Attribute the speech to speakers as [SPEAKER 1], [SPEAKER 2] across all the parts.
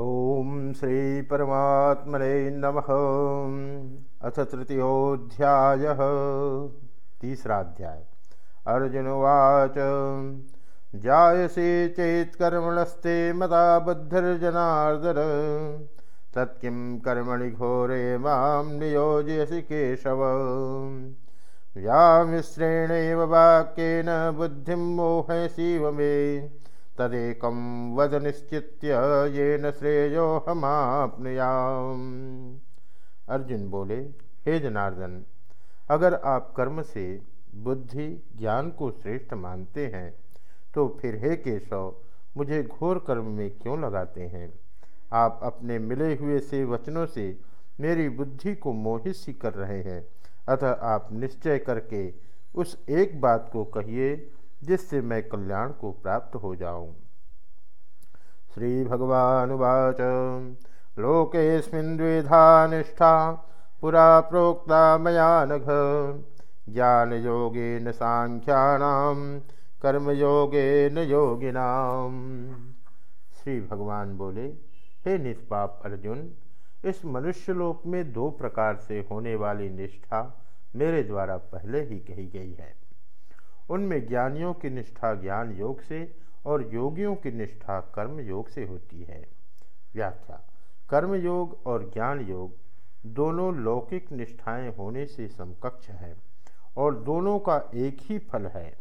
[SPEAKER 1] ओम श्री परमात्मने नमः। अथ तृतीयोध्याय तीसरा अध्याय। अर्जुनवाच जायसे चेत्कर्मणस्ते मता बुद्धिर्जनार्दन। तत्किं कर्मणि घोरे माँ नियोजयसि केशव। व्यामिश्रेणैव वाक्येन बुद्धिं मोहयसीव मे तदेकं वद निश्चित्य येन श्रेयोहमाप्नुयाम अर्जुन बोले, हे जनार्दन, अगर आप कर्म से बुद्धि, ज्ञान को श्रेष्ठ मानते हैं तो फिर हे केशव, मुझे घोर कर्म में क्यों लगाते हैं? आप अपने मिले हुए से वचनों से मेरी बुद्धि को मोहित सी कर रहे हैं। अतः आप निश्चय करके उस एक बात को कहिए जिससे मैं कल्याण को प्राप्त हो जाऊँ। श्री भगवानुवाच लोकेस्मिन् द्विधा निष्ठा, पुरा प्रोक्ता मया नघ। ज्ञानयोगेन साङ्ख्यानां कर्मयोगेन योगिनाम श्री भगवान बोले, हे निष्पाप अर्जुन, इस मनुष्यलोक में दो प्रकार से होने वाली निष्ठा मेरे द्वारा पहले ही कही गई है। उनमें ज्ञानियों की निष्ठा ज्ञान योग से और योगियों की निष्ठा कर्म योग से होती है। व्याख्या कर्म योग और ज्ञान योग दोनों लौकिक निष्ठाएँ होने से समकक्ष है और दोनों का एक ही फल है।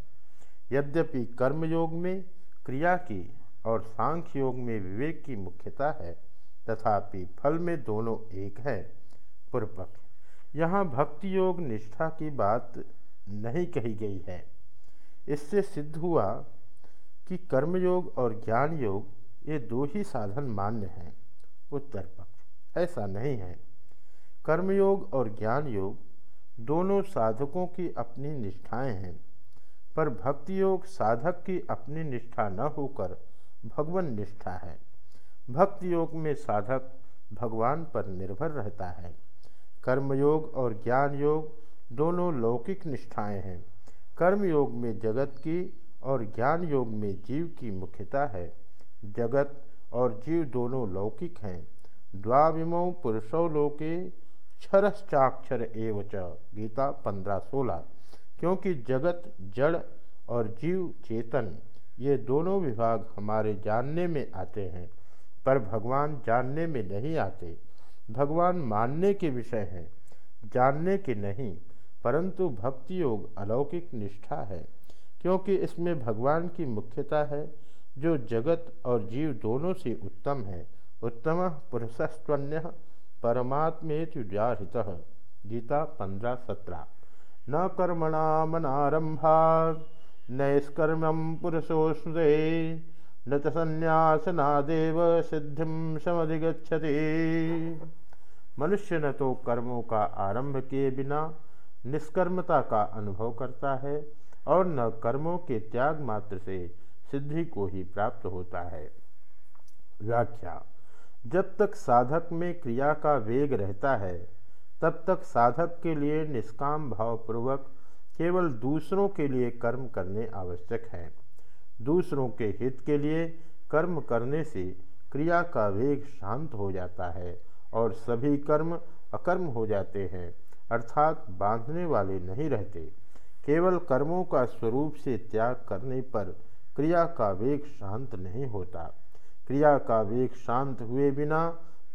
[SPEAKER 1] यद्यपि कर्म योग में क्रिया की और सांख्य योग में विवेक की मुख्यता है, तथापि फल में दोनों एक है। पूर्व पक्ष यहाँ भक्ति योग निष्ठा की बात नहीं कही गई है। इससे सिद्ध हुआ कि कर्मयोग और ज्ञान योग ये दो ही साधन मान्य हैं, उत्तर पक्ष। ऐसा नहीं है। कर्मयोग और ज्ञान योग दोनों साधकों की अपनी निष्ठाएँ हैं, पर भक्ति योग साधक की अपनी निष्ठा न होकर भगवान निष्ठा है। भक्ति योग में साधक भगवान पर निर्भर रहता है। कर्मयोग और ज्ञान योग दोनों लौकिक निष्ठाएँ हैं। कर्म योग में जगत की और ज्ञान योग में जीव की मुख्यता है। जगत और जीव दोनों लौकिक हैं। द्वाविमो पुरुषो लोके क्षरश्चाक्षर एव च गीता पंद्रह सोलह। क्योंकि जगत, जड़ और जीव चेतन, ये दोनों विभाग हमारे जानने में आते हैं, पर भगवान जानने में नहीं आते। भगवान मानने के विषय हैं, जानने के नहीं। परंतु भक्ति योग अलौकिक निष्ठा है, क्योंकि इसमें भगवान की मुख्यता है, जो जगत और जीव दोनों से उत्तम है। उत्तम पुरुषस्त्वन्य परमात्मेतुजाहित गीता पंद्रह सत्रह। न कर्मणामनारंभा नैष्कर्म पुरुषोस्मृते न तो संन्यासनादेव सिद्धिम समधिगछति मनुष्य न तो कर्मों का आरंभ किए बिना निष्कर्मता का अनुभव करता है और न कर्मों के त्याग मात्र से सिद्धि को ही प्राप्त होता है। व्याख्या, जब तक साधक में क्रिया का वेग रहता है, तब तक साधक के लिए निष्काम भावपूर्वक केवल दूसरों के लिए कर्म करने आवश्यक है। दूसरों के हित के लिए कर्म करने से क्रिया का वेग शांत हो जाता है और सभी कर्म अकर्म हो जाते हैं। अर्थात बांधने वाले नहीं रहते। केवल कर्मों का स्वरूप से त्याग करने पर क्रिया का वेग शांत नहीं होता। क्रिया का वेग शांत हुए बिना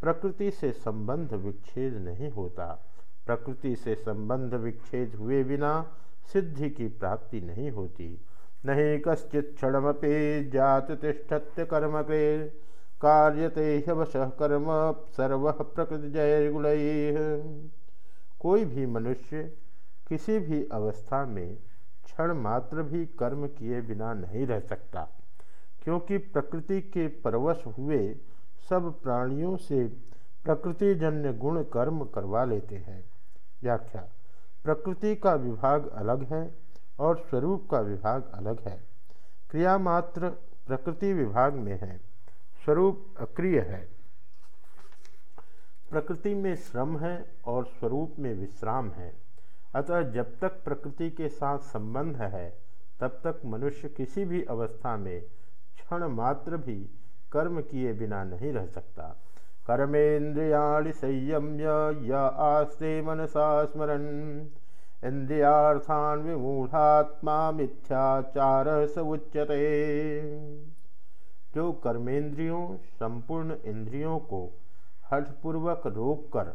[SPEAKER 1] प्रकृति से संबंध विच्छेद नहीं होता। प्रकृति से संबंध विच्छेद हुए बिना सिद्धि की प्राप्ति नहीं होती। नहीं कश्चित क्षणमपि जात तिष्ठत्य कर्म के कार्यते हवश कर्म सर्व प्रकृति जय गुण कोई भी मनुष्य किसी भी अवस्था में क्षण मात्र भी कर्म किए बिना नहीं रह सकता, क्योंकि प्रकृति के परवश हुए सब प्राणियों से प्रकृतिजन्य गुण कर्म करवा लेते हैं। व्याख्या, प्रकृति का विभाग अलग है और स्वरूप का विभाग अलग है। क्रिया मात्र प्रकृति विभाग में है, स्वरूप अक्रिय है। प्रकृति में श्रम है और स्वरूप में विश्राम है। अतः जब तक प्रकृति के साथ संबंध है, तब तक मनुष्य किसी भी अवस्था में क्षण मात्र भी कर्म किए बिना नहीं रह सकता। कर्मेन्द्रिया संयम्य, य आस्ते मनसा स्मरण इंद्रियार्थान विमूढ़ात्मा मिथ्याचार उच्यते। जो कर्मेंद्रियों, संपूर्ण इंद्रियों को हठपूर्वक रोककर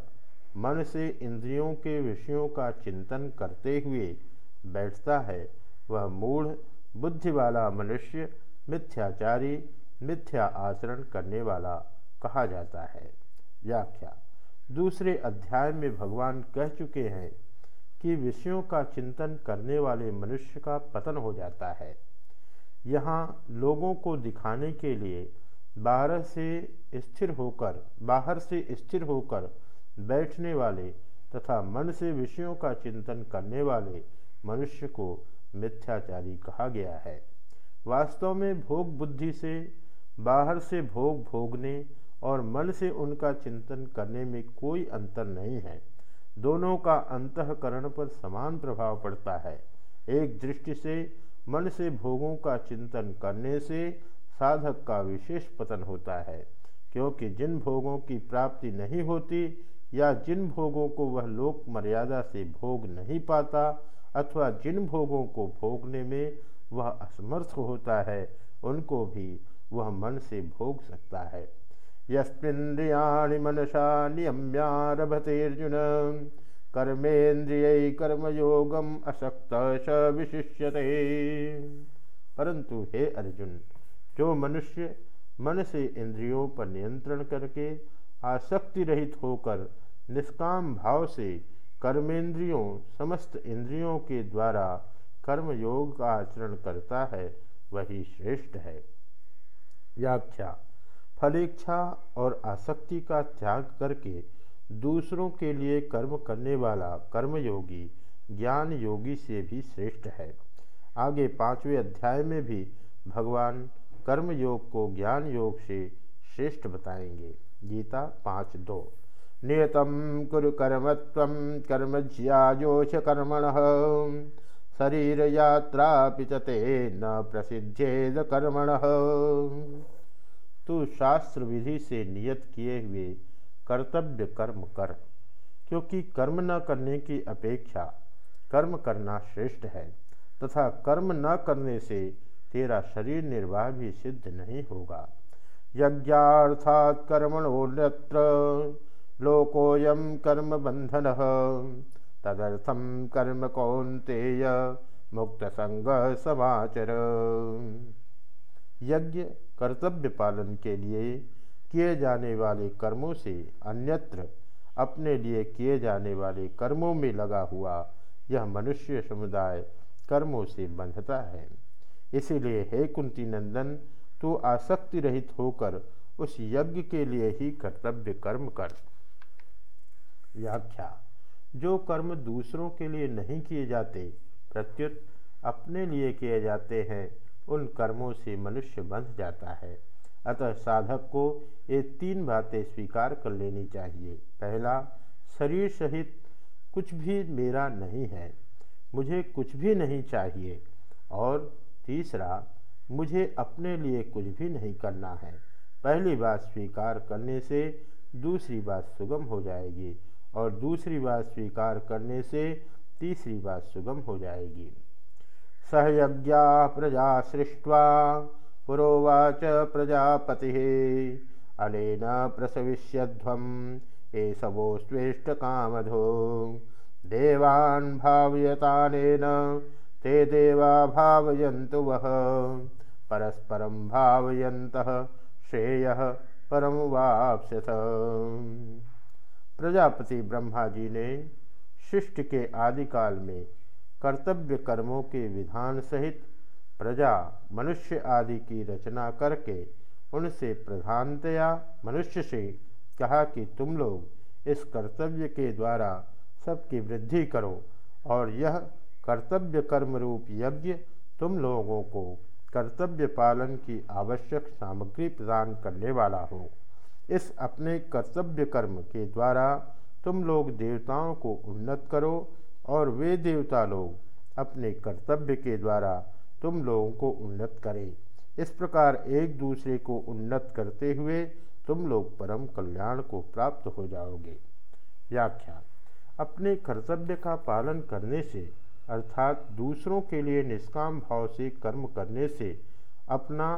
[SPEAKER 1] मन से इंद्रियों के विषयों का चिंतन करते हुए बैठता है। वह मूढ़ बुद्धि वाला मनुष्य, मिथ्याचारी, मिथ्या आचरण करने वाला कहा जाता है। व्याख्या। दूसरे अध्याय में भगवान कह चुके हैं कि विषयों का चिंतन करने वाले मनुष्य का पतन हो जाता है। यहाँ लोगों को दिखाने के लिए बाहर से स्थिर होकर, बाहर से स्थिर होकर बैठने वाले तथा मन से विषयों का चिंतन करने वाले मनुष्य को मिथ्याचारी कहा गया है। वास्तव में भोग बुद्धि से, बाहर से भोग भोगने और मन से उनका चिंतन करने में कोई अंतर नहीं है। दोनों का अंतकरण पर समान प्रभाव पड़ता है। एक दृष्टि से मन से भोगों का चिंतन करने से साधक का विशेष पतन होता है, क्योंकि जिन भोगों की प्राप्ति नहीं होती या जिन भोगों को वह लोक मर्यादा से भोग नहीं पाता अथवा जिन भोगों को भोगने में वह असमर्थ होता है, उनको भी वह मन से भोग सकता है। यस्मिंद्रियाणि मनसा नियम्यारभतेर्जुन कर्मेन्द्रिय कर्मयोगम असक्त स विशिष्यते। परंतु हे अर्जुन जो मनुष्य मन से इंद्रियों पर नियंत्रण करके आसक्ति रहित होकर निष्काम भाव से कर्मेंद्रियों, समस्त इंद्रियों के द्वारा कर्म योग का आचरण करता है, वही श्रेष्ठ है। व्याख्या, फलेच्छा और आसक्ति का त्याग करके दूसरों के लिए कर्म करने वाला कर्मयोगी, ज्ञान योगी से भी श्रेष्ठ है। आगे पाँचवें अध्याय में भी भगवान कर्म योग को ज्ञान योग से श्रेष्ठ बताएँगे। गीता पाँच दो। नियतम कुरु कर्म कर्म ज्याजोष कर्मण। शरीर यात्रा पिचते न प्रसिद्धेद कर्मण। तू शास्त्र विधि से नियत किए हुए कर्तव्य कर्म कर, क्योंकि कर्म न करने की अपेक्षा कर्म करना श्रेष्ठ है, तथा कर्म न करने से तेरा शरीर निर्वाह भी सिद्ध नहीं होगा। यज्ञार्थात कर्मणोन्यत्र लोकोयम कर्म बंधन तदर्थम कर्म कौंतेय मुक्त संग समाचर। यज्ञ कर्तव्य पालन के लिए किए जाने वाले कर्मों से अन्यत्र अपने लिए किए जाने वाले कर्मों में लगा हुआ यह मनुष्य समुदाय कर्मों से बंधता है। इसीलिए हे कुंती नंदन, तू आसक्ति रहित होकर उस यज्ञ के लिए ही कर्तव्य कर्म कर। व्याख्या, जो कर्म दूसरों के लिए नहीं किए जाते, प्रत्युत अपने लिए किए जाते हैं, उन कर्मों से मनुष्य बंध जाता है। अतः साधक को ये तीन बातें स्वीकार कर लेनी चाहिए। पहला, शरीर सहित कुछ भी मेरा नहीं है, मुझे कुछ भी नहीं चाहिए। और तीसरा, मुझे अपने लिए कुछ भी नहीं करना है। पहली बात स्वीकार करने से दूसरी बात सुगम हो जाएगी और दूसरी बात स्वीकार करने से तीसरी बात सुगम हो जाएगी। सहयज्ञा प्रजा सृष्टवा, पुरोवाच प्रजापति, अनेन प्रसविष्यध्वम ये सबोस्वेष्ट कामधो। देवान् भावयतानेन ते देवा भावयन्तु वह परस्परम भावयंत श्रेय परम वापस्यथ प्रजापति ब्रह्मा जी ने शिष्ट के आदिकाल में कर्तव्य कर्मों के विधान सहित प्रजा मनुष्य आदि की रचना करके उनसे प्रधानतया मनुष्य से कहा कि तुम लोग इस कर्तव्य के द्वारा सबकी वृद्धि करो और यह कर्तव्य कर्म रूप यज्ञ तुम लोगों को कर्तव्य पालन की आवश्यक सामग्री प्रदान करने वाला हो। इस अपने कर्तव्य कर्म के द्वारा तुम लोग देवताओं को उन्नत करो और वे देवता लोग अपने कर्तव्य के द्वारा तुम लोगों को उन्नत करें। इस प्रकार एक दूसरे को उन्नत करते हुए तुम लोग परम कल्याण को प्राप्त हो जाओगे। व्याख्या। अपने कर्तव्य का पालन करने से अर्थात दूसरों के लिए निष्काम भाव से कर्म करने से अपना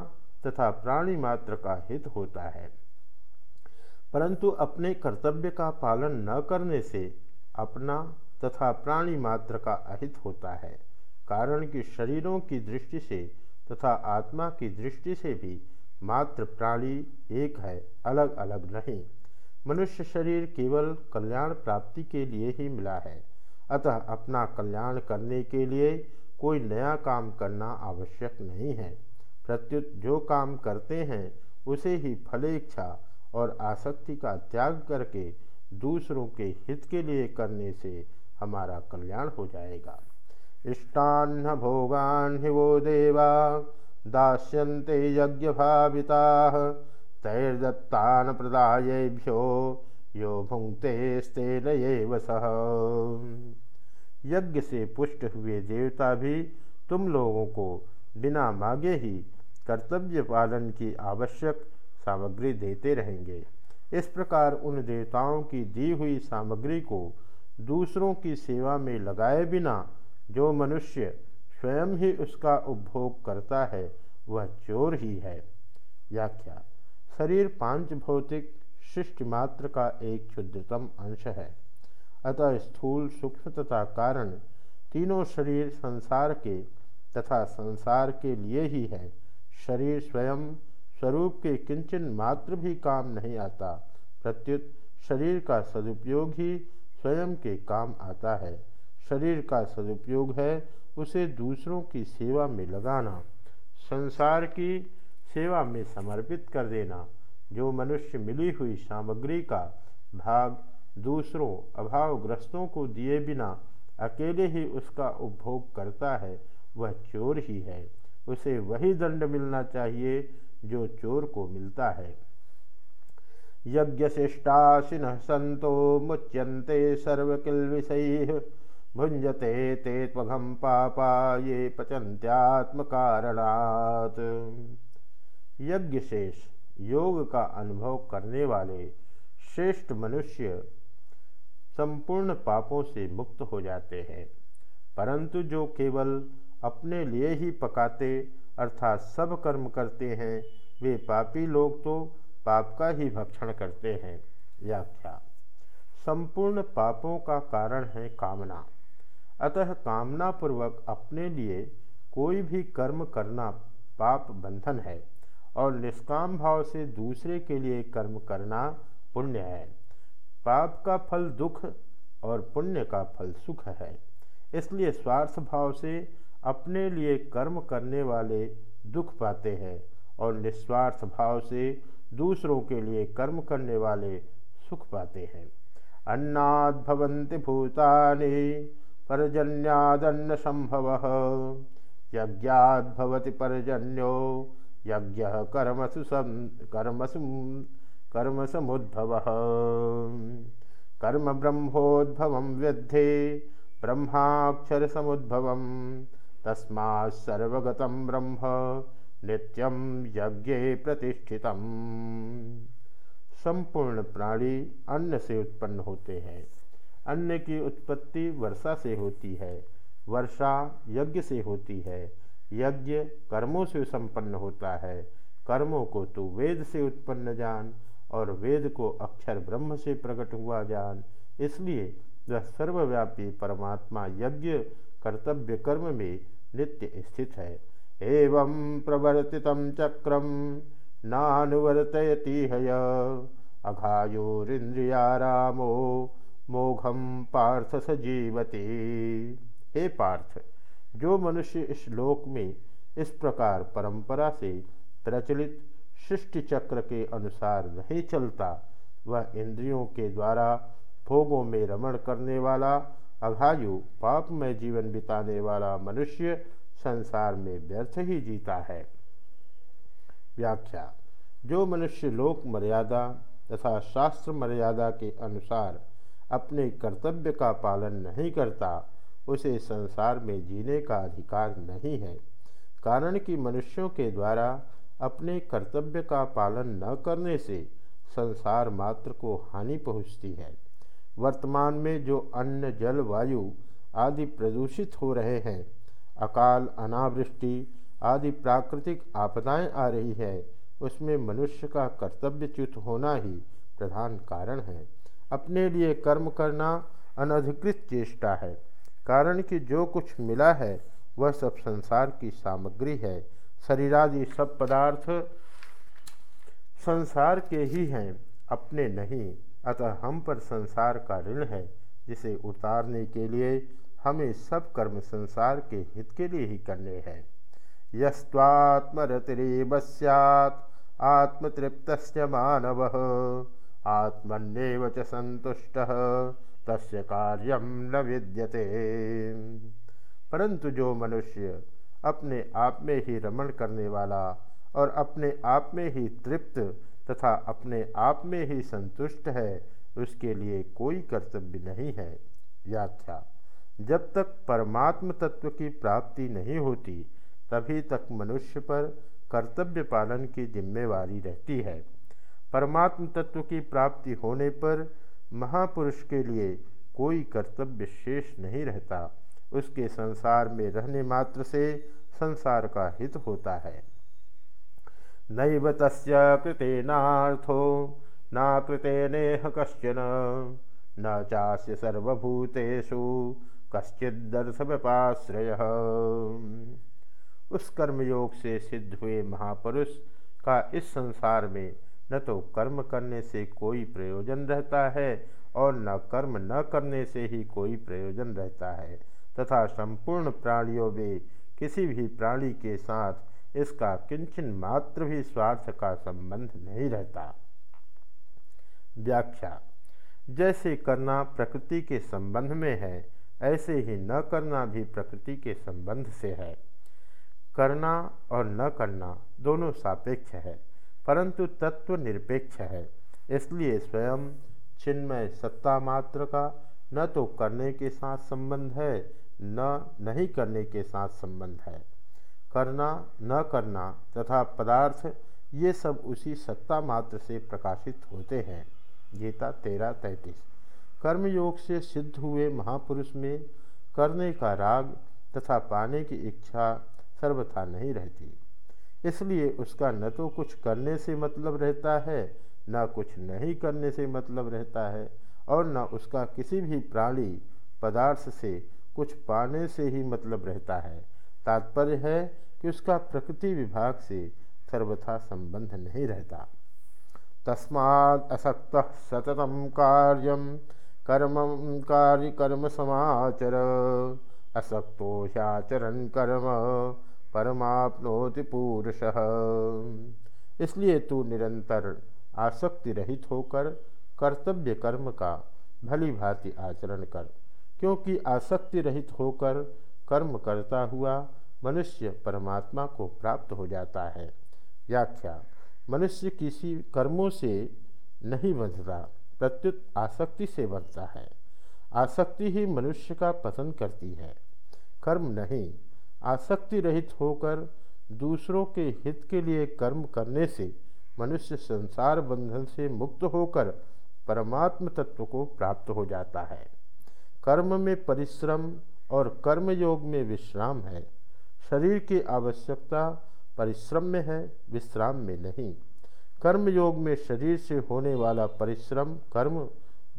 [SPEAKER 1] तथा प्राणी मात्र का हित होता है। परंतु अपने कर्तव्य का पालन न करने से अपना तथा प्राणी मात्र का अहित होता है, कारण कि शरीरों की दृष्टि से तथा आत्मा की दृष्टि से भी मात्र प्राणी एक है अलग अलग नहीं। मनुष्य शरीर केवल कल्याण प्राप्ति के लिए ही मिला है। अतः अपना कल्याण करने के लिए कोई नया काम करना आवश्यक नहीं है। प्रत्युत जो काम करते हैं, उसे ही फलेच्छा और आसक्ति का त्याग करके दूसरों के हित के लिए करने से हमारा कल्याण हो जाएगा। इष्टान्न भोगान वो देवा, दास्यन्ते यज्ञ भाविता तैर्दत्तान प्रदायेभ्यो यो भुंगते स्तेन सह। यज्ञ से पुष्ट हुए देवता भी तुम लोगों को बिना मांगे ही कर्तव्य पालन की आवश्यक सामग्री देते रहेंगे। इस प्रकार उन देवताओं की दी हुई सामग्री को दूसरों की सेवा में लगाए बिना जो मनुष्य स्वयं ही उसका उपभोग करता है, वह चोर ही है। व्याख्या, शरीर पाँच भौतिक शिष्ट मात्र का एक क्षुद्रतम अंश है। अतः स्थूल सूक्ष्म तथा कारण तीनों शरीर संसार के तथा संसार के लिए ही है। शरीर स्वयं स्वरूप के किंचन मात्र भी काम नहीं आता। प्रत्युत शरीर का सदुपयोग ही स्वयं के काम आता है। शरीर का सदुपयोग है उसे दूसरों की सेवा में लगाना, संसार की सेवा में समर्पित कर देना। जो मनुष्य मिली हुई सामग्री का भाग दूसरों अभावग्रस्तों को दिए बिना अकेले ही उसका उपभोग करता है, वह चोर ही है। उसे वही दंड मिलना चाहिए जो चोर को मिलता है। यज्ञशिष्टाशिन संतो मुच्यंते सर्वकिल विषय भुंजते ते त्वघम पापा ये पचंत्यात्म कारणात् यज्ञ शेष योग का अनुभव करने वाले श्रेष्ठ मनुष्य संपूर्ण पापों से मुक्त हो जाते हैं। परंतु जो केवल अपने लिए ही पकाते अर्थात सब कर्म करते हैं, वे पापी लोग तो पाप का ही भक्षण करते हैं। व्याख्या। संपूर्ण पापों का कारण है कामना। अतः कामना पूर्वक अपने लिए कोई भी कर्म करना पाप बंधन है। और निष्काम भाव से दूसरे के लिए कर्म करना पुण्य है। पाप का फल दुख और पुण्य का फल सुख है। इसलिए स्वार्थ भाव से अपने लिए कर्म करने वाले दुख पाते हैं और निस्वार्थ भाव से दूसरों के लिए कर्म करने वाले सुख पाते हैं। अन्नाद भवंति भूतानि पर्जन्यादन्न संभव यज्ञाद भवति पर्जन्यो यज्ञ कर्मसु सम, कर्मसु कर्म समुद्भव कर्म ब्रह्मोद्भव विद्धि ब्रह्माक्षर समुद्भव तस्मात्सर्वगत ब्रह्म नित्यम यज्ञ प्रतिष्ठित संपूर्ण प्राणी अन्न से उत्पन्न होते हैं। अन्न की उत्पत्ति वर्षा से होती है। वर्षा यज्ञ से होती है। यज्ञ कर्मों से संपन्न होता है। कर्मों को तो वेद से उत्पन्न जान और वेद को अक्षर ब्रह्म से प्रकट हुआ जान। इसलिए वह सर्वव्यापी परमात्मा यज्ञ, कर्तव्य कर्म में नित्य स्थित है। एवं प्रवर्तित चक्रम नानुवर्तयति हय। अघायोरिंद्रियारामो मोघम पार्थ सजीवती। हे पार्थ जो मनुष्य इस लोक में इस प्रकार परंपरा से प्रचलित सृष्टि चक्र के अनुसार नहीं चलता, वह इंद्रियों के द्वारा भोगों में रमण करने वाला अघायु पाप में जीवन बिताने वाला मनुष्य संसार में व्यर्थ ही जीता है। व्याख्या, जो मनुष्य लोक मर्यादा तथा शास्त्र मर्यादा के अनुसार अपने कर्तव्य का पालन नहीं करता उसे संसार में जीने का अधिकार नहीं है। कारण कि मनुष्यों के द्वारा अपने कर्तव्य का पालन न करने से संसार मात्र को हानि पहुँचती है। वर्तमान में जो अन्न, जल, वायु आदि प्रदूषित हो रहे हैं, अकाल, अनावृष्टि आदि प्राकृतिक आपदाएँ आ रही है, उसमें मनुष्य का कर्तव्यच्युत होना ही प्रधान कारण है। अपने लिए कर्म करना अनधिकृत चेष्टा है। कारण कि जो कुछ मिला है, वह सब संसार की सामग्री है। शरीरादि सब पदार्थ संसार के ही हैं, अपने नहीं। अतः हम पर संसार का ऋण है, जिसे उतारने के लिए हमें सब कर्म संसार के हित के लिए ही करने हैं। यस्वात्मरतिरेव सैत् आत्मतृप्त मानव, आत्मन्येव संतुष्ट। तस्य कार्यम न विद्यते। परंतु जो मनुष्य अपने आप में ही रमण करने वाला और अपने आप में ही तृप्त तथा अपने आप में ही संतुष्ट है, उसके लिए कोई कर्तव्य नहीं है। व्याख्या। जब तक परमात्म तत्व की प्राप्ति नहीं होती, तभी तक मनुष्य पर कर्तव्य पालन की जिम्मेवारी रहती है। परमात्म तत्व की प्राप्ति होने पर महापुरुष के लिए कोई कर्तव्य शेष नहीं रहता। उसके संसार में रहने मात्र से संसार का हित होता है। नैव तस्य कृतेनार्थो, न कृतेनेह कश्चन, न चास्य सर्वभूतेषु कश्चिदर्थव्यपाश्रय उस कर्मयोग से सिद्ध हुए महापुरुष का इस संसार में न तो कर्म करने से कोई प्रयोजन रहता है और न कर्म न करने से ही कोई प्रयोजन रहता है। तथा संपूर्ण प्राणियों में किसी भी प्राणी के साथ इसका किंचन मात्र भी स्वार्थ का संबंध नहीं रहता। व्याख्या, जैसे करना प्रकृति के संबंध में है, ऐसे ही न करना भी प्रकृति के संबंध से है। करना और न करना दोनों सापेक्ष है। परंतु तत्व निरपेक्ष है। इसलिए स्वयं चिन्मय सत्ता मात्र का न तो करने के साथ संबंध है, न नहीं करने के साथ संबंध है। करना, न करना तथा पदार्थ, ये सब उसी सत्ता मात्र से प्रकाशित होते हैं। गीता तेरह तैतीस। कर्मयोग से सिद्ध हुए महापुरुष में करने का राग तथा पाने की इच्छा सर्वथा नहीं रहती। इसलिए उसका न तो कुछ करने से मतलब रहता है, न कुछ नहीं करने से मतलब रहता है, और न उसका किसी भी प्राणी पदार्थ से कुछ पाने से ही मतलब रहता है। तात्पर्य है कि उसका प्रकृति विभाग से सर्वथा संबंध नहीं रहता। तस्मात् असक्त सततम कार्यम कर्म कार्य कर्म समाचर। असक्तो ह्याचरण कर्म। परमाप्नोति पुरुष। इसलिए तू निरंतर आसक्ति रहित होकर, कर्तव्य कर्म का भली भांति आचरण कर, क्योंकि आसक्ति रहित होकर कर्म करता हुआ मनुष्य परमात्मा को प्राप्त हो जाता है। व्याख्या, मनुष्य किसी कर्मों से नहीं बंधता, प्रत्युत आसक्ति से बढ़ता है। आसक्ति ही मनुष्य का पसंद करती है। कर्म नहीं आसक्ति रहित होकर दूसरों के हित के लिए कर्म करने से मनुष्य संसार बंधन से मुक्त होकर परमात्म तत्व को प्राप्त हो जाता है। कर्म में परिश्रम और कर्म योग में विश्राम है। शरीर की आवश्यकता परिश्रम में है, विश्राम में नहीं। कर्मयोग में शरीर से होने वाला परिश्रम, कर्म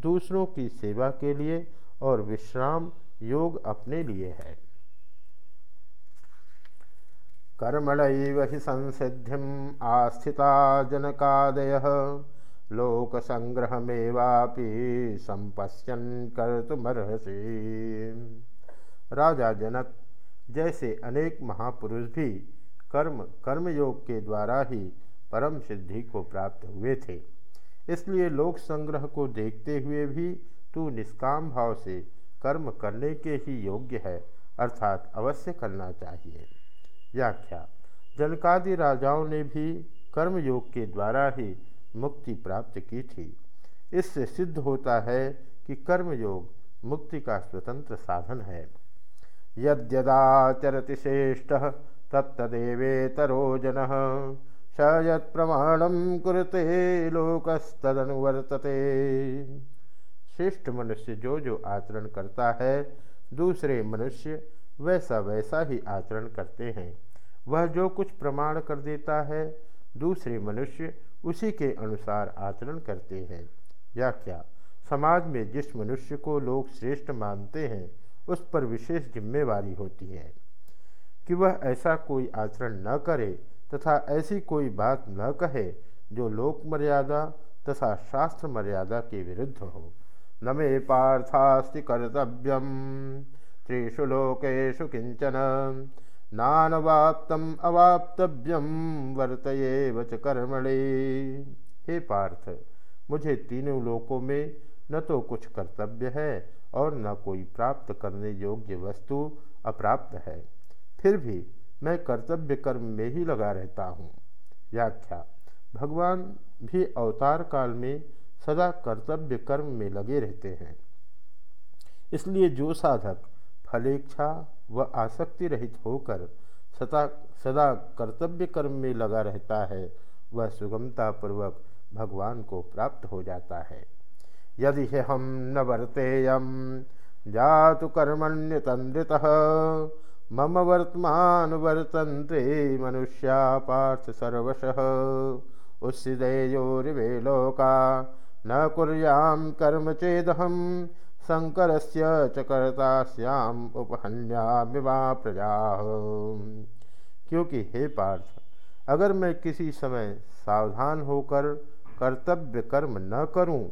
[SPEAKER 1] दूसरों की सेवा के लिए और विश्राम योग अपने लिए है। कर्मण ही संसिधि आस्थिता जनकादय। लोक संपश्यन कर्तुमर्हसी। राजा जनक, जैसे अनेक महापुरुष भी कर्म, कर्मयोग के द्वारा ही परम सिद्धि को प्राप्त हुए थे। इसलिए लोक संग्रह को देखते हुए भी तू निष्काम भाव से कर्म करने के ही योग्य है, अर्थात अवश्य करना चाहिए। व्याख्या। जनकादि राजाओं ने भी कर्म योग के द्वारा ही मुक्ति प्राप्त की थी। इससे सिद्ध होता है कि कर्म योग मुक्ति का स्वतंत्र साधन है। यद्यदाचरति श्रेष्ठ तत्तदेवेतरो जन। स यत्प्रमाणम कुरते लोकस्तदनुवर्तते। श्रेष्ठ मनुष्य जो जो आचरण करता है, दूसरे मनुष्य वैसा वैसा ही आचरण करते हैं। वह जो कुछ प्रमाण कर देता है, दूसरे मनुष्य उसी के अनुसार आचरण करते हैं। या क्या? समाज में जिस मनुष्य को लोग श्रेष्ठ मानते हैं, उस पर विशेष जिम्मेवारी होती है। कि वह ऐसा कोई आचरण न करे तथा ऐसी कोई बात न कहे जो लोक मर्यादा तथा शास्त्र मर्यादा के विरुद्ध हो। न मे पार्थास्ति कर्तव्यम। त्रिषु लोकेशु किंचन नानवाप्तम अवाप्तव्यम, वर्तये वच कर्मणे। हे पार्थ, मुझे तीनों लोकों में न तो कुछ कर्तव्य है और न कोई प्राप्त करने योग्य वस्तु अप्राप्त है। फिर भी मैं कर्तव्य कर्म में ही लगा रहता हूँ। व्याख्या, भगवान भी अवतार काल में सदा कर्तव्य कर्म में लगे रहते हैं। इसलिए जो साधक फलेच्छा व आसक्ति रहित होकर सदा सदा कर्तव्य कर्म में लगा रहता है, वह सुगमतापूर्वक भगवान को प्राप्त हो जाता है। यदि हम न वर्तेयम, जातु कर्मण्यतंद्रित मम वर्तमान वर्तन्ते मनुष्या पार्थ सर्वश। उस्सिदेयोरिवे लोका, न कुर्याम कर्म चेदहम शंकर से चकर्ता श्याम उपहन्यामिवा प्रजा। क्योंकि हे पार्थ, अगर मैं किसी समय सावधान होकर कर्तव्य कर्म न करूँ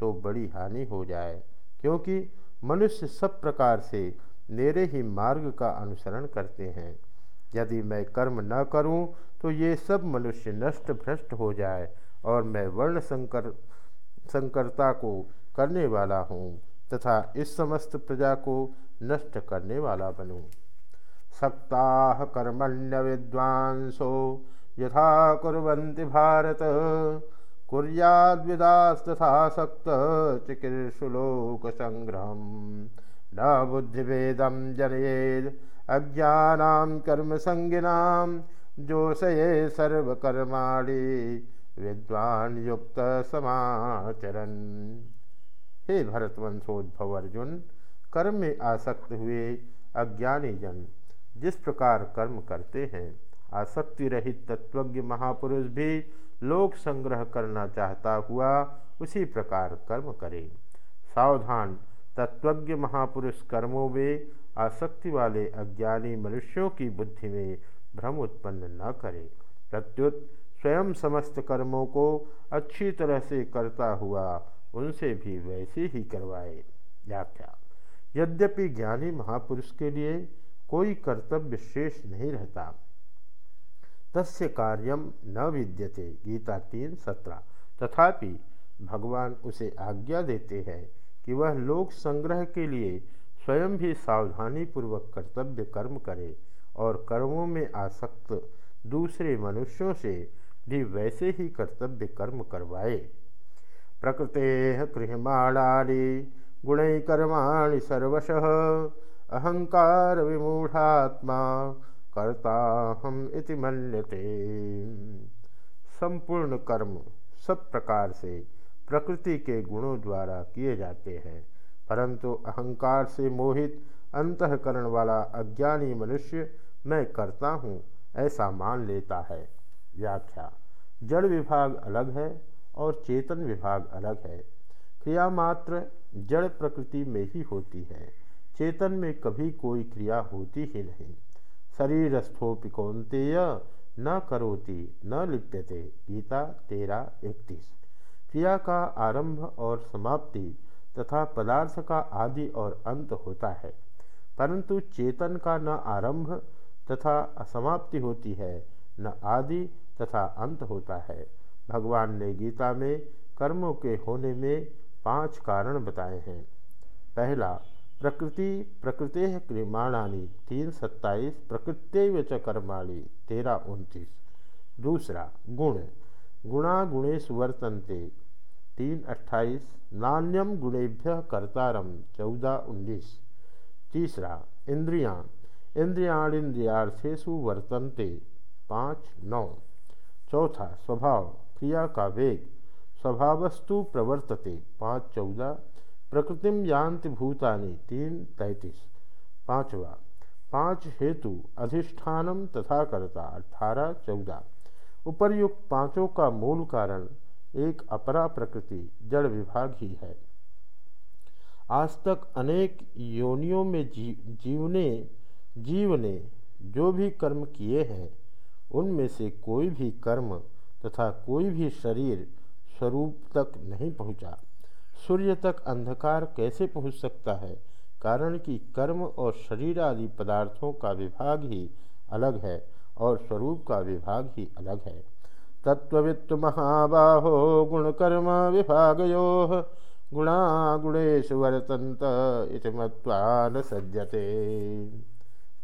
[SPEAKER 1] तो बड़ी हानि हो जाए, क्योंकि मनुष्य सब प्रकार से मेरे ही मार्ग का अनुसरण करते हैं। यदि मैं कर्म न करूँ तो ये सब मनुष्य नष्ट भ्रष्ट हो जाए और मैं वर्ण संकर, संकरता को करने वाला हूँ। तथा इस समस्त प्रजा को नष्ट करने वाला बनूं। सक्ता कर्मण्य विद्वांसो यथा कुरंति भारत। कुर्याद्विदास्तथा सक्त चिकीर्षुलोक संग्रह न बुद्धिभेदम जनयेद, अज्ञानां कर्म संगिनाम जोशये सर्वकर्माणि। विद्वान युक्त हे भरतवंशोद्भव अर्जुन कर्म में आसक्त हुए अज्ञानी जन जिस प्रकार कर्म करते हैं आसक्ति रहित तत्वज्ञ महापुरुष भी लोक संग्रह करना चाहता हुआ उसी प्रकार कर्म करे। सावधान, तत्वज्ञ महापुरुष कर्मों में आसक्ति वाले अज्ञानी मनुष्यों की बुद्धि में भ्रम उत्पन्न न करे। प्रत्युत, स्वयं समस्त कर्मों को अच्छी तरह से करता हुआ उनसे भी वैसे ही करवाए व्याख्या। यद्यपि ज्ञानी महापुरुष के लिए कोई कर्तव्य शेष नहीं रहता। तस्य कार्यम न विद्यते, गीता तीन सत्रह। तथापि भगवान उसे आज्ञा देते हैं कि वह लोक संग्रह के लिए स्वयं भी सावधानी पूर्वक कर्तव्य कर्म करे और कर्मों में आसक्त दूसरे मनुष्यों से भी वैसे ही कर्तव्य कर्म करवाए। प्रकृते गृहमाणानि गुणैकर्माणि सर्वश। अहंकार विमूढ़ात्मा कर्ता हम इति मन्यते। संपूर्ण कर्म सब प्रकार से प्रकृति के गुणों द्वारा किए जाते हैं, परंतु अहंकार से मोहित, अंतकरण वाला अज्ञानी मनुष्य मैं करता हूँ, ऐसा मान लेता है। व्याख्या, जड़ विभाग अलग है और चेतन विभाग अलग है। क्रिया मात्र जड़ प्रकृति में ही होती है। चेतन में कभी कोई क्रिया होती ही नहीं। शरीरस्थोपि कौंतेय न करोति, न लिप्यते। गीता तेरा इकतीस। क्रिया का आरंभ और समाप्ति तथा पदार्थ का आदि और अंत होता है। परंतु चेतन का न आरंभ तथा असमाप्ति होती है, न आदि तथा अंत होता है। भगवान ने गीता में कर्मों के होने में पाँच कारण बताए हैं। पहला, प्रकृति प्रकृते क्रियमाणानी, तीन सत्ताईस प्रकृत्य च कर्माणी तेरह उनतीस। दूसरा, गुण गुणा गुणेश वर्तनते, तीन अट्ठाईस नान्यम गुणेभ्य कर्तारम चौदह उन्नीस। तीसरा, इंद्रियाँ इंद्रियाणिंद्रियार्थेशु वर्तनते, पाँच नौ। चौथा, स्वभाव क्रिया का वेग स्वभावस्तु प्रवर्तते। पाँच चौदह प्रकृतिम यांति भूतानि। तीन तैंतीस। पांचवा पाँच हेतु अधिष्ठानम तथा कर्ता अठारह चौदह। उपर्युक्त पाँचों का मूल कारण एक अपरा प्रकृति जड़ विभाग ही है। आज तक अनेक योनियों में जी, जीवने जीव ने जो भी कर्म किए हैं उनमें से कोई भी कर्म तथा कोई भी शरीर स्वरूप तक नहीं पहुँचा। सूर्य तक अंधकार कैसे पहुँच सकता है? कारण कि कर्म और शरीर आदि पदार्थों का विभाग ही अलग है और स्वरूप का विभाग ही अलग है। तत्वित्व महाबाहो गुणकर्म विभागयो गुणा गुणेश वर्तंत इति न सज्जते।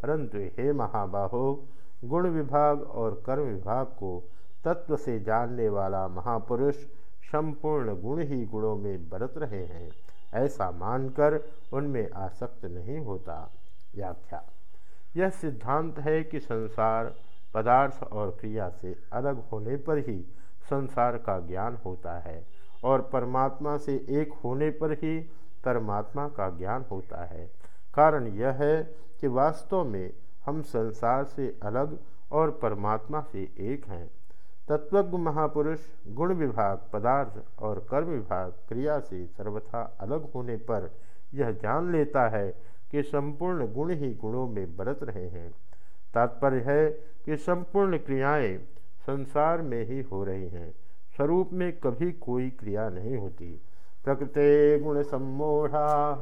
[SPEAKER 1] परंतु हे महाबाहो, गुण विभाग और कर्म विभाग को तत्व से जानने वाला महापुरुष संपूर्ण गुण ही गुणों में बरत रहे हैं। ऐसा मानकर उनमें आसक्त नहीं होता। व्याख्या। यह सिद्धांत है कि संसार पदार्थ और क्रिया से अलग होने पर ही संसार का ज्ञान होता है और परमात्मा से एक होने पर ही परमात्मा का ज्ञान होता है। कारण यह है कि वास्तव में हम संसार से अलग और परमात्मा से एक हैं। तत्वज्ञ महापुरुष, गुण विभाग, पदार्थ और कर्म विभाग, क्रिया से सर्वथा अलग होने पर यह जान लेता है कि संपूर्ण गुण ही गुणों में बरत रहे हैं। तात्पर्य है कि संपूर्ण क्रियाएँ संसार में ही हो रही हैं। स्वरूप में कभी कोई क्रिया नहीं होती। प्रकृते गुण सम्मोढ़ा,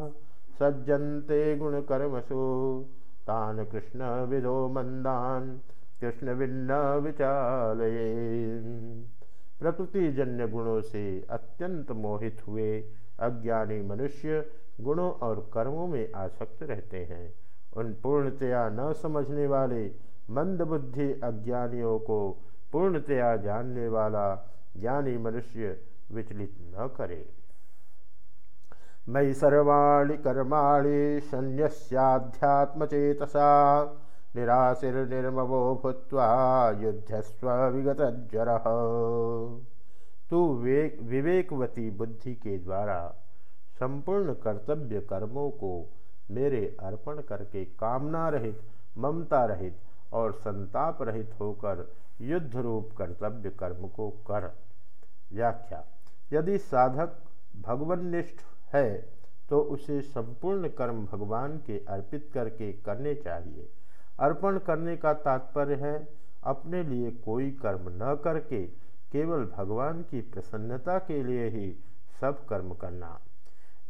[SPEAKER 1] सज्जनते गुण कर्मसो, तान कृष्ण विदो मंदान कृष्ण भिन्न विचालये। प्रकृति जन्य गुणों से अत्यंत मोहित हुए अज्ञानी मनुष्य गुणों और कर्मों में आसक्त रहते हैं। उन पूर्णतया न समझने वाले मंदबुद्धि अज्ञानियों को पूर्णतया जानने वाला ज्ञानी मनुष्य विचलित न करे। मई सर्वाणी कर्माणि संन्याध्यात्मचेतसा निराशिर्निर्मवो भूत्वा युद्धस्व विगत ज्वर तू विवेक, विवेकवती बुद्धि के द्वारा संपूर्ण कर्तव्य कर्मों को मेरे अर्पण करके कामना रहित ममता रहित और संताप रहित होकर युद्ध रूप कर्तव्य कर्म को कर। व्याख्या, यदि साधक भगवन्निष्ठ है तो उसे संपूर्ण कर्म भगवान के अर्पित करके करने चाहिए। अर्पण करने का तात्पर्य है, अपने लिए कोई कर्म न करके, केवल भगवान की प्रसन्नता के लिए ही सब कर्म करना।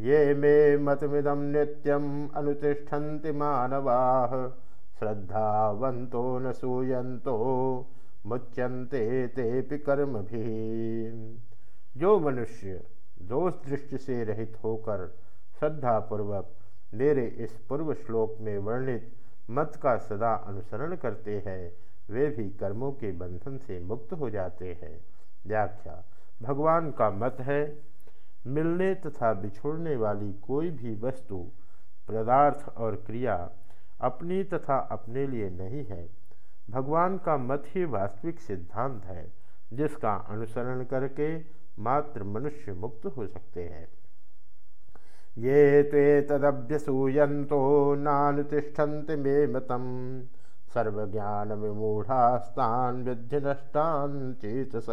[SPEAKER 1] ये मे मतमिदम नित्यम अनुतिष्ठन्ति मानवा। श्रद्धावंतो न सूयंतो मुच्यंते ते कर्म भी जो मनुष्य दोष दृष्टि से रहित होकर श्रद्धापूर्वक मेरे इस पूर्व श्लोक में वर्णित मत का सदा अनुसरण करते हैं। वे भी कर्मों के बंधन से मुक्त हो जाते हैं। व्याख्या, भगवान का मत है, मिलने तथा बिछोड़ने वाली कोई भी वस्तु, पदार्थ और क्रिया अपनी तथा अपने लिए नहीं है। भगवान का मत ही वास्तविक सिद्धांत है, जिसका अनुसरण करके मात्र मनुष्य मुक्त हो सकते हैं। ये ते तदभ्यसूयन्तो नानुतिष्ठन्ति मे मतम सर्वज्ञान विमूढ़ास्तान विधि नष्टान चेतस।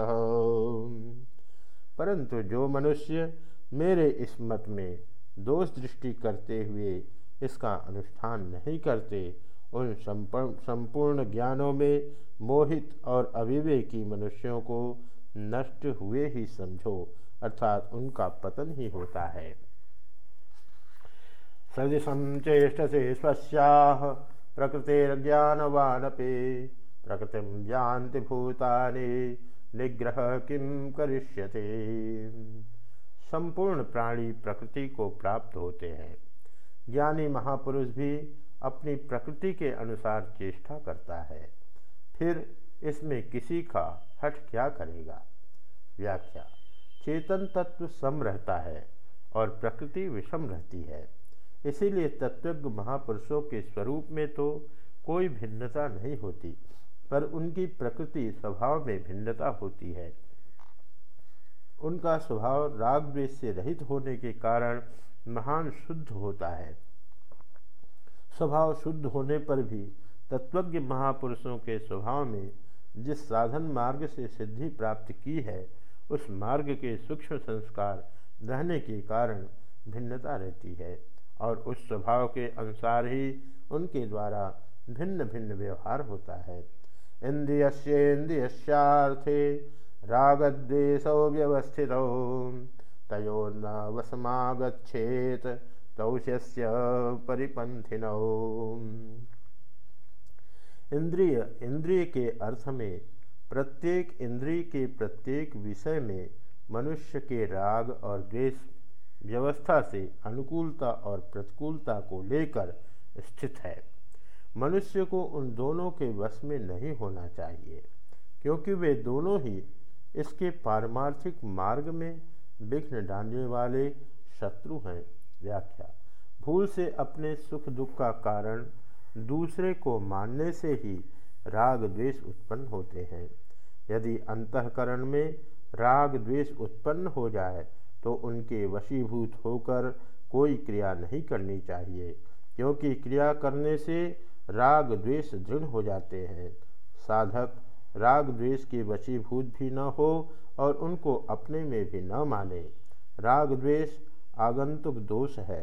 [SPEAKER 1] परंतु जो मनुष्य मेरे इस मत में दोष दृष्टि करते हुए इसका अनुष्ठान नहीं करते, उन संपूर्ण ज्ञानों में मोहित और अविवेकी मनुष्यों को नष्ट हुए ही समझो, अर्थात उनका पतन ही होता है। सदृशं चेष्टसे स्वस्याः प्रकृतिर्ज्ञानवानपि प्रकृतिं जानति भूतानि निग्रह किम करिष्यते। संपूर्ण प्राणी प्रकृति को प्राप्त होते हैं। ज्ञानी महापुरुष भी अपनी प्रकृति के अनुसार चेष्टा करता है। फिर इसमें किसी का हट क्या करेगा? व्याख्या, चेतन तत्व सम रहता है और प्रकृति विषम रहती है। इसीलिए तत्वज्ञ महापुरुषों के स्वरूप में तो कोई भिन्नता नहीं होती, पर उनकी प्रकृति स्वभाव में भिन्नता होती है। उनका स्वभाव राग द्वेष से रहित होने के कारण महान शुद्ध होता है। स्वभाव शुद्ध होने पर भी तत्वज्ञ महापुरुषों के स्वभाव में जिस साधन मार्ग से सिद्धि प्राप्त की है, उस मार्ग के सूक्ष्म संस्कार रहने के कारण भिन्नता रहती है। और उस स्वभाव के अनुसार ही उनके द्वारा भिन्न भिन्न व्यवहार होता है। इंद्रियस्येन्द्रियस्यार्थे रागद्वेषौ व्यवस्थित तयोर्न वसमागछेत तौष्यस्य परिपंथिनौ इंद्रिय इंद्रिय के अर्थ में प्रत्येक इंद्रिय के प्रत्येक विषय में मनुष्य के राग और द्वेष व्यवस्था से अनुकूलता और प्रतिकूलता को लेकर स्थित है। मनुष्य को उन दोनों के वश में नहीं होना चाहिए, क्योंकि वे दोनों ही इसके पारमार्थिक मार्ग में विघ्न डालने वाले शत्रु हैं। व्याख्या, भूल से अपने सुख दुख का कारण दूसरे को मानने से ही राग द्वेष उत्पन्न होते हैं। यदि अंतकरण में राग द्वेष उत्पन्न हो जाए तो उनके वशीभूत होकर कोई क्रिया नहीं करनी चाहिए, क्योंकि क्रिया करने से राग द्वेष दृढ़ हो जाते हैं। साधक राग द्वेष के वशीभूत भी न हो और उनको अपने में भी न माने। राग द्वेष आगंतुक दोष है।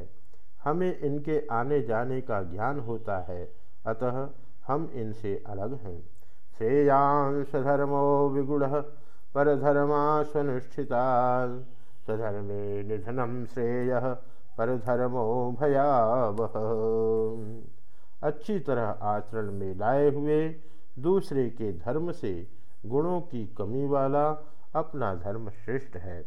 [SPEAKER 1] हमें इनके आने जाने का ज्ञान होता है, अतः हम इनसे अलग हैं। श्रेयांश धर्मो विगुण परधर्मा स्वनुष्ठिता स्वधर्मे निधनम श्रेय परधर्मो भयावह। अच्छी तरह आचरण में लाए हुए दूसरे के धर्म से गुणों की कमी वाला अपना धर्म श्रेष्ठ है।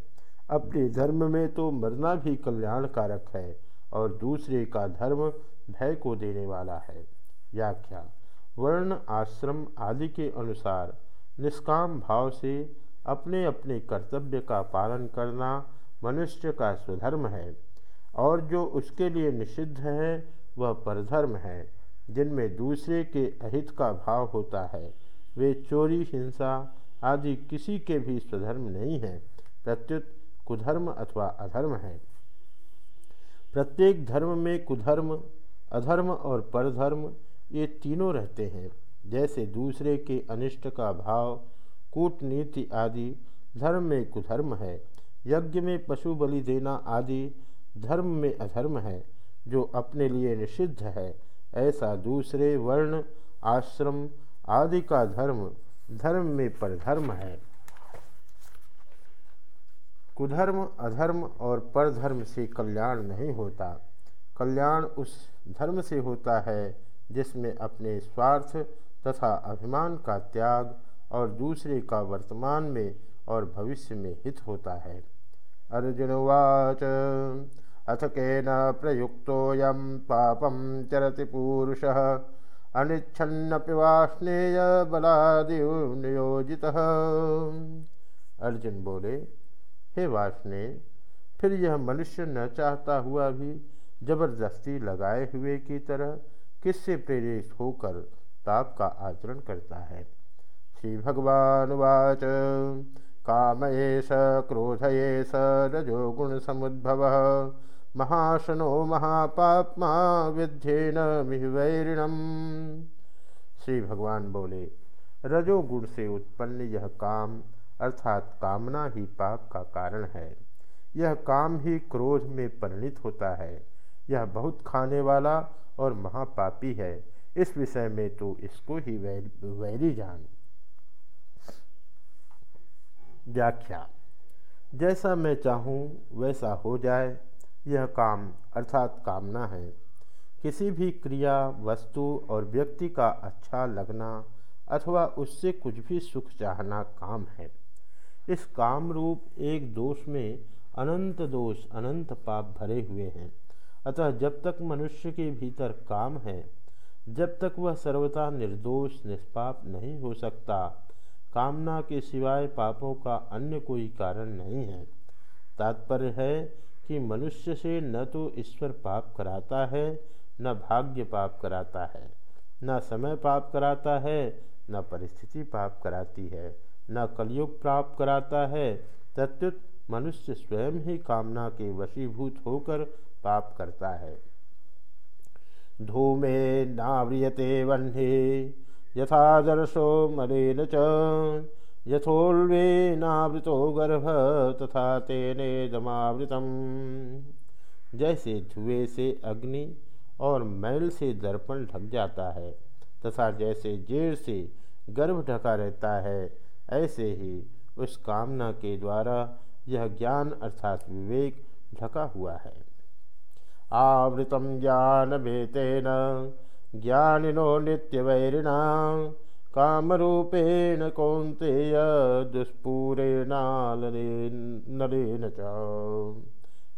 [SPEAKER 1] अपने धर्म में तो मरना भी कल्याणकारक है और दूसरे का धर्म भय को देने वाला है। व्याख्या, वर्ण, आश्रम आदि के अनुसार निष्काम भाव से अपने अपने कर्तव्य का पालन करना मनुष्य का स्वधर्म है और जो उसके लिए निषिद्ध है, वह परधर्म है, जिनमें दूसरे के अहित का भाव होता है। वे चोरी, हिंसा आदि किसी के भी स्वधर्म नहीं है, प्रत्युत कुधर्म अथवा अधर्म है। प्रत्येक धर्म में कुधर्म, अधर्म और परधर्म ये तीनों रहते हैं, जैसे दूसरे के अनिष्ट का भाव कूटनीति आदि धर्म में कुधर्म है। यज्ञ में पशु बलि देना आदि धर्म में अधर्म है, जो अपने लिए निषिद्ध है। ऐसा दूसरे वर्ण, आश्रम आदि का धर्म धर्म में परधर्म है। कुधर्म, अधर्म और परधर्म से कल्याण नहीं होता। कल्याण उस धर्म से होता है जिसमें अपने स्वार्थ तथा अभिमान का त्याग और दूसरे का वर्तमान में और भविष्य में हित होता है। अर्जुनवाच अथ के केन प्रयुक्तोऽयं पापं चरति पुरुषः, अनिच्छन्नपि वाष्णेय बलादिनियोजितः अर्जुन बोले, हे वाष्णे फिर यह मनुष्य न चाहता हुआ भी ज़बरदस्ती लगाए हुए की तरह किससे प्रेरित होकर ताप का आचरण करता है? श्री भगवान वाच काम क्रोध एष रजोगुण समुद्भव। महाशनो महापात्मा विध्येन मिहवैरिणम। श्री भगवान बोले रजोगुण से उत्पन्न यह काम, अर्थात कामना ही पाप का कारण है। यह काम ही क्रोध में परिणित होता है। यह बहुत खाने वाला और महापापी है। इस विषय में तो इसको ही वैरी जान। व्याख्या। जैसा मैं चाहूँ, वैसा हो जाए। यह काम, अर्थात कामना है। किसी भी क्रिया, वस्तु और व्यक्ति का अच्छा लगना अथवा उससे कुछ भी सुख चाहना काम है। इस काम रूप एक दोष में अनंत दोष, अनंत पाप भरे हुए हैं। अतः जब तक मनुष्य के भीतर काम है, जब तक वह सर्वथा निर्दोष, निष्पाप नहीं हो सकता कामना के सिवाय पापों का अन्य कोई कारण नहीं है। तात्पर्य है कि मनुष्य से न तो ईश्वर पाप कराता है, न भाग्य पाप कराता है। न समय पाप कराता है, न परिस्थिति पाप कराती है। न कलयुग प्राप्त कराता है तत्व मनुष्य स्वयं ही कामना के वशीभूत होकर पाप करता है। धूमे नाव्रियते वह्ने यथादर्शो मलेन च। यथोल्वेनावृतो गर्भ तथा तेने दमावृतम जैसे धुएँ से अग्नि और मैल से दर्पण ढक जाता है तथा जैसे जेर से गर्भ ढका रहता है, ऐसे ही उस कामना के द्वारा यह ज्ञान अर्थात विवेक ढका हुआ है। आवृतम ज्ञान भेतेन ज्ञानिनो नित्यवैरिणा कामरूपेण कौन्तेय दुष्पूरेणालेन च।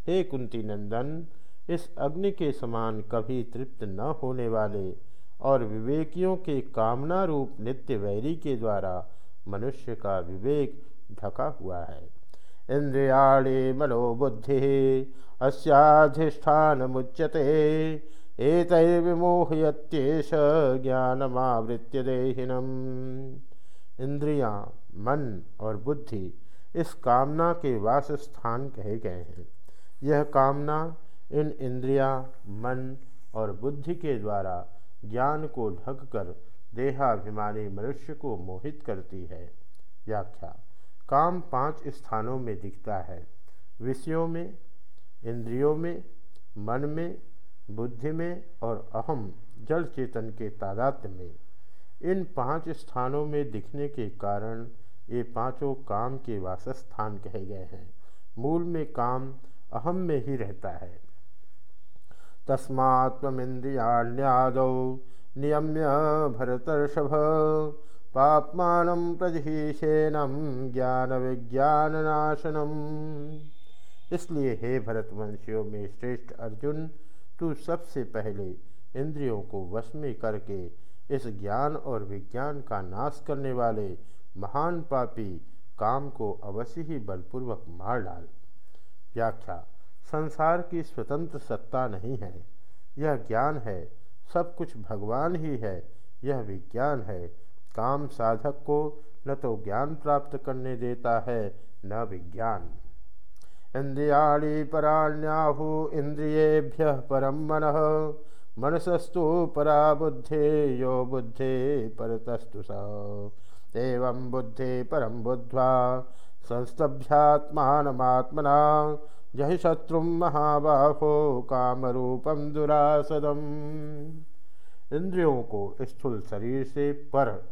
[SPEAKER 1] हे कुंती नंदन, इस अग्नि के समान कभी तृप्त न होने वाले और विवेकियों के कामना रूप नित्य वैरी के द्वारा मनुष्य का विवेक ढका हुआ है। इंद्रियाणी मनोबुद्धि अस्याधिष्ठान मुच्यते एतैर्विमोहयत्येष ज्ञानमावृत्य देहिनम इंद्रियाँ, मन और बुद्धि इस कामना के वास स्थान कहे गए हैं। यह कामना इन इंद्रियाँ, मन और बुद्धि के द्वारा ज्ञान को ढक कर देहाभिमानी मनुष्य को मोहित करती है। व्याख्या, काम पाँच स्थानों में दिखता है। विषयों में, इंद्रियों में, मन में बुद्धि में और अहम जड़ चेतन के तादात्म्य में। इन पाँच स्थानों में दिखने के कारण ये पाँचों काम के वासस्थान कहे गए हैं। मूल में काम अहम में ही रहता है। तस्मात्मिंद्रियाण्याद नियम्य भरतर्षभ पापमान प्रजहीशेनम ज्ञान विज्ञान नाशनम इसलिए हे भरतवंशियों में श्रेष्ठ अर्जुन तू सबसे पहले इंद्रियों को वश में करके इस ज्ञान और विज्ञान का नाश करने वाले महान पापी काम को अवश्य ही बलपूर्वक मार डाल। व्याख्या, संसार की स्वतंत्र सत्ता नहीं है। यह ज्ञान है, सब कुछ भगवान ही है। यह विज्ञान है, काम साधक को न तो ज्ञान प्राप्त करने देता है, न विज्ञान। इंद्रियाणी पराण्याहु इंद्रिभ्य परम मन। मनसस्तु परा बुद्धे, यो बुद्धे परतस्तु स। एवं बुद्धे परम बुद्ध्वा संस्तभ्यात्मात्मना जहि शत्रु महाबाहो कामरूपम दुरासदम। इंद्रियों को स्थूल शरीर से पर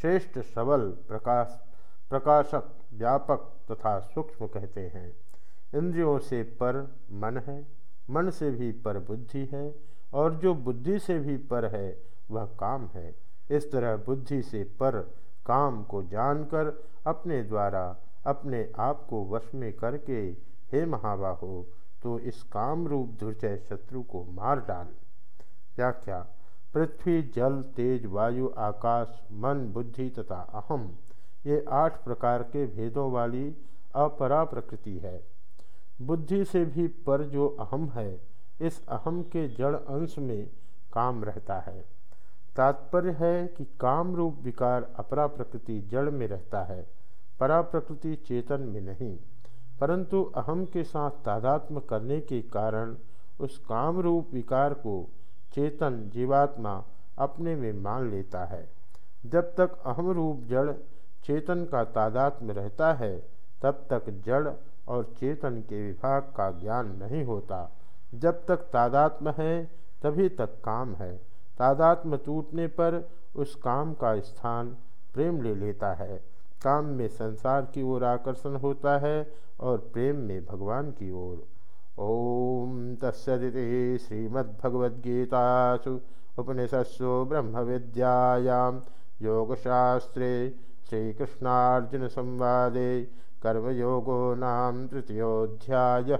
[SPEAKER 1] श्रेष्ठ सबल प्रकाश प्रकाशक, व्यापक तथा सूक्ष्म कहते हैं। इंद्रियों से पर मन है, मन से भी पर बुद्धि है, और जो बुद्धि से भी पर है, वह काम है। इस तरह बुद्धि से पर काम को जानकर, अपने द्वारा, अपने आप को वश में करके, हे महाबाहो तो इस काम रूप दुर्जय शत्रु को मार डाल। व्याख्या, पृथ्वी, जल, तेज, वायु, आकाश, मन, बुद्धि तथा अहम, ये आठ प्रकार के भेदों वाली अपरा प्रकृति है। बुद्धि से भी पर जो अहम है, इस अहम के जड़ अंश में काम रहता है। तात्पर्य है कि काम रूप विकार अपरा प्रकृति जड़ में रहता है परा प्रकृति चेतन में नहीं। परंतु अहम के साथ तादात्म करने के कारण उस काम रूप विकार को चेतन जीवात्मा अपने में मान लेता है। जब तक अहम रूप जड़ चेतन का तादात्म रहता है, तब तक जड़ और चेतन के विभाग का ज्ञान नहीं होता। जब तक तादात्म है, तभी तक काम है। तादात्म टूटने पर उस काम का स्थान प्रेम ले लेता है। काम में संसार की ओर आकर्षण होता है और प्रेम में भगवान की ओर। ओम तत्सदिति श्रीमद्भगवद्गीतासु उपनिषत्सु ब्रह्म विद्यायां योगशास्त्रे श्रीकृष्णार्जुन संवादे कर्मयोगो नाम तृतीयोध्याय